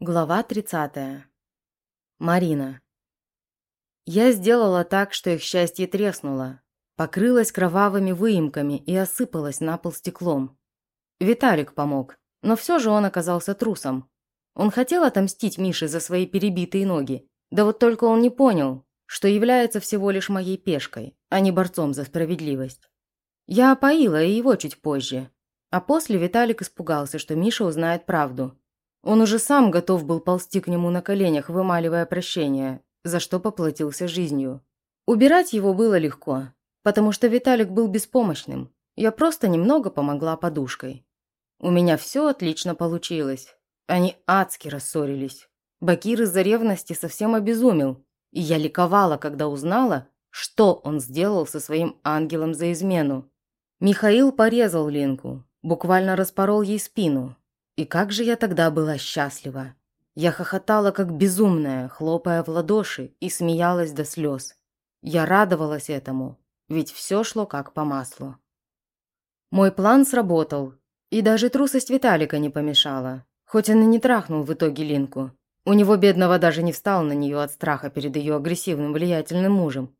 Глава 30. Марина. Я сделала так, что их счастье треснуло, покрылось кровавыми выемками и осыпалось на пол стеклом. Виталик помог, но все же он оказался трусом. Он хотел отомстить Мише за свои перебитые ноги, да вот только он не понял, что является всего лишь моей пешкой, а не борцом за справедливость. Я опоила и его чуть позже, а после Виталик испугался, что Миша узнает правду – он уже сам готов был ползти к нему на коленях, вымаливая прощение, за что поплатился жизнью. Убирать его было легко, потому что Виталик был беспомощным. Я просто немного помогла подушкой. У меня все отлично получилось. Они адски рассорились. Бакир из-за ревности совсем обезумел. И я ликовала, когда узнала, что он сделал со своим ангелом за измену. Михаил порезал Линку, буквально распорол ей спину, и как же я тогда была счастлива. Я хохотала как безумная, хлопая в ладоши, и смеялась до слез. Я радовалась этому, ведь все шло как по маслу. Мой план сработал, и даже трусость Виталика не помешала, хоть он и не трахнул в итоге Линку. У него, бедного, даже не встал на нее от страха перед ее агрессивным влиятельным мужем.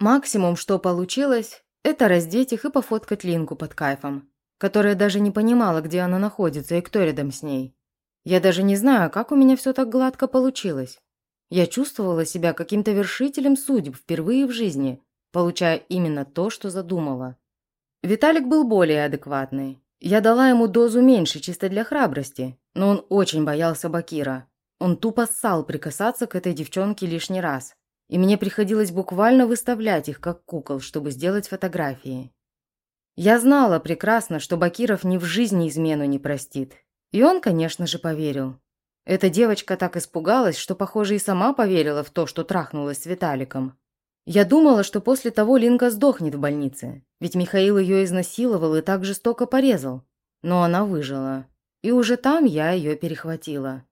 Максимум, что получилось, это раздеть их и пофоткать Линку под кайфом которая даже не понимала, где она находится и кто рядом с ней. Я даже не знаю, как у меня все так гладко получилось. Я чувствовала себя каким-то вершителем судеб впервые в жизни, получая именно то, что задумала. Виталик был более адекватный. Я дала ему дозу меньше, чисто для храбрости, но он очень боялся Бакира. Он тупо ссал прикасаться к этой девчонке лишний раз, и мне приходилось буквально выставлять их как кукол, чтобы сделать фотографии. Я знала прекрасно, что Бакиров ни в жизни измену не простит. И он, конечно же, поверил. Эта девочка так испугалась, что, похоже, и сама поверила в то, что трахнулась с Виталиком. Я думала, что после того Линка сдохнет в больнице, ведь Михаил ее изнасиловал и так жестоко порезал. Но она выжила. И уже там я ее перехватила.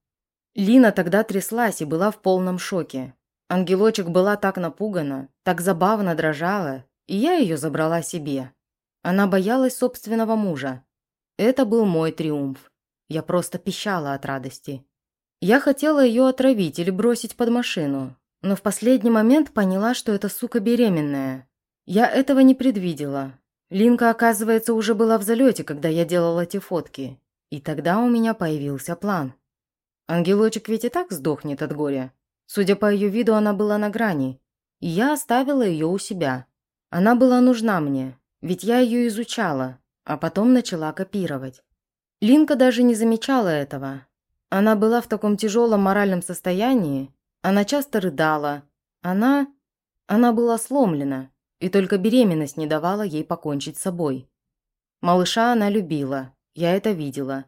Лина тогда тряслась и была в полном шоке. Ангелочек была так напугана, так забавно дрожала, и я ее забрала себе. Она боялась собственного мужа. Это был мой триумф. Я просто пищала от радости. Я хотела ее отравить или бросить под машину, но в последний момент поняла, что эта сука беременная. Я этого не предвидела. Линка, оказывается, уже была в залете, когда я делала эти фотки. И тогда у меня появился план. Ангелочек ведь и так сдохнет от горя. Судя по ее виду, она была на грани. И я оставила ее у себя. Она была нужна мне, ведь я ее изучала, а потом начала копировать. Линка даже не замечала этого. Она была в таком тяжелом моральном состоянии, она часто рыдала. Она... она была сломлена, и только беременность не давала ей покончить с собой. Малыша она любила, я это видела.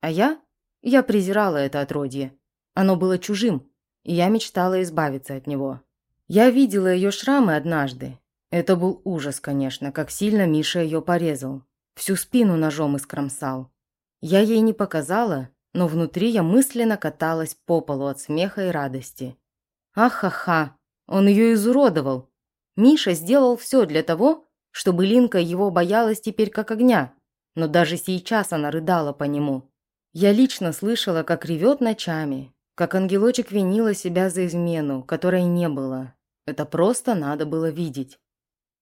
А я? Я презирала это отродье. Оно было чужим, и я мечтала избавиться от него. Я видела ее шрамы однажды, это был ужас, конечно, как сильно Миша ее порезал. Всю спину ножом искромсал. Я ей не показала, но внутри я мысленно каталась по полу от смеха и радости. Ах-ха-ха, он ее изуродовал. Миша сделал все для того, чтобы Линка его боялась теперь как огня, но даже сейчас она рыдала по нему. Я лично слышала, как ревет ночами, как ангелочек винила себя за измену, которой не было. Это просто надо было видеть.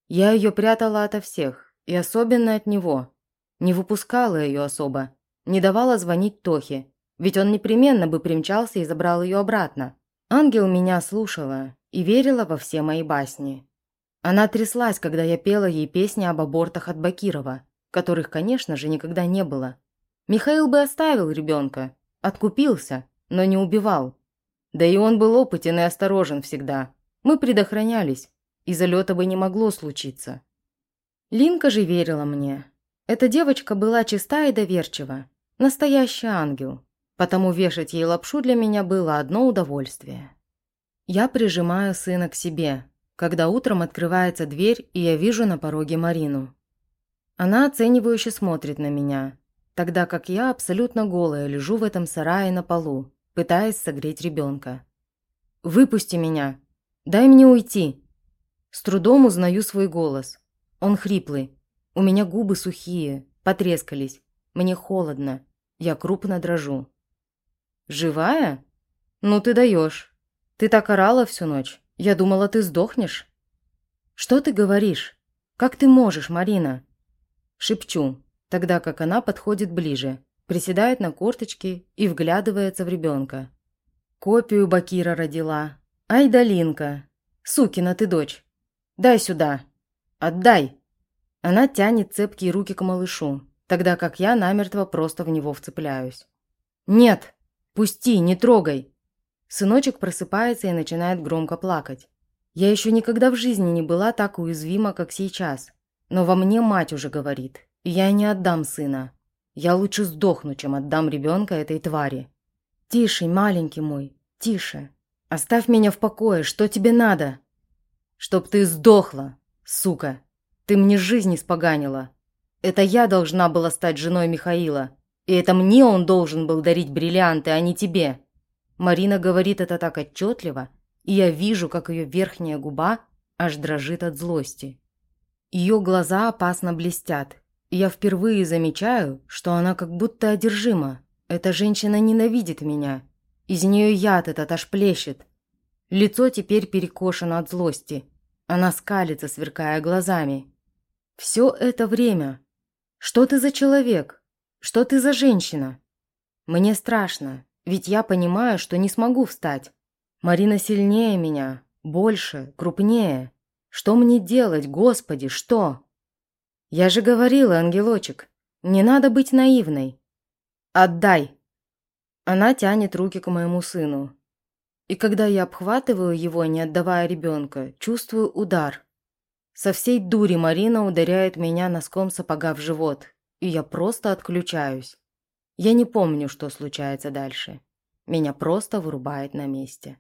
Я ее прятала ото всех, и особенно от него. Не выпускала ее особо, не давала звонить Тохе, ведь он непременно бы примчался и забрал ее обратно. Ангел меня слушала и верила во все мои басни. Она тряслась, когда я пела ей песни об абортах от Бакирова, которых, конечно же, никогда не было. Михаил бы оставил ребенка, откупился, но не убивал. Да и он был опытен и осторожен всегда. Мы предохранялись, и залета бы не могло случиться. Линка же верила мне. Эта девочка была чиста и доверчива, настоящий ангел, потому вешать ей лапшу для меня было одно удовольствие. Я прижимаю сына к себе, когда утром открывается дверь, и я вижу на пороге Марину. Она оценивающе смотрит на меня, тогда как я абсолютно голая лежу в этом сарае на полу, пытаясь согреть ребенка. «Выпусти меня! Дай мне уйти!» С трудом узнаю свой голос. Он хриплый. У меня губы сухие, потрескались. Мне холодно. Я крупно дрожу. Живая? Ну ты даешь. Ты так орала всю ночь. Я думала, ты сдохнешь. Что ты говоришь? Как ты можешь, Марина? Шепчу, тогда как она подходит ближе, приседает на корточки и вглядывается в ребенка. Копию Бакира родила. Ай, Долинка. Сукина ты дочь. Дай сюда. Отдай. Она тянет цепкие руки к малышу, тогда как я намертво просто в него вцепляюсь. «Нет! Пусти, не трогай!» Сыночек просыпается и начинает громко плакать. Я еще никогда в жизни не была так уязвима, как сейчас. Но во мне мать уже говорит. Я не отдам сына. Я лучше сдохну, чем отдам ребенка этой твари. «Тише, маленький мой, тише. Оставь меня в покое, что тебе надо?» «Чтоб ты сдохла, сука!» Ты мне жизнь испоганила. Это я должна была стать женой Михаила. И это мне он должен был дарить бриллианты, а не тебе. Марина говорит это так отчетливо, и я вижу, как ее верхняя губа аж дрожит от злости. Ее глаза опасно блестят, я впервые замечаю, что она как будто одержима. Эта женщина ненавидит меня. Из нее яд этот аж плещет. Лицо теперь перекошено от злости. Она скалится, сверкая глазами. Все это время. Что ты за человек? Что ты за женщина? Мне страшно, ведь я понимаю, что не смогу встать. Марина сильнее меня, больше, крупнее. Что мне делать, Господи, что? Я же говорила, ангелочек, не надо быть наивной. Отдай. Она тянет руки к моему сыну. И когда я обхватываю его, не отдавая ребенка, чувствую удар. Со всей дури Марина ударяет меня носком сапога в живот, и я просто отключаюсь. Я не помню, что случается дальше. Меня просто вырубает на месте.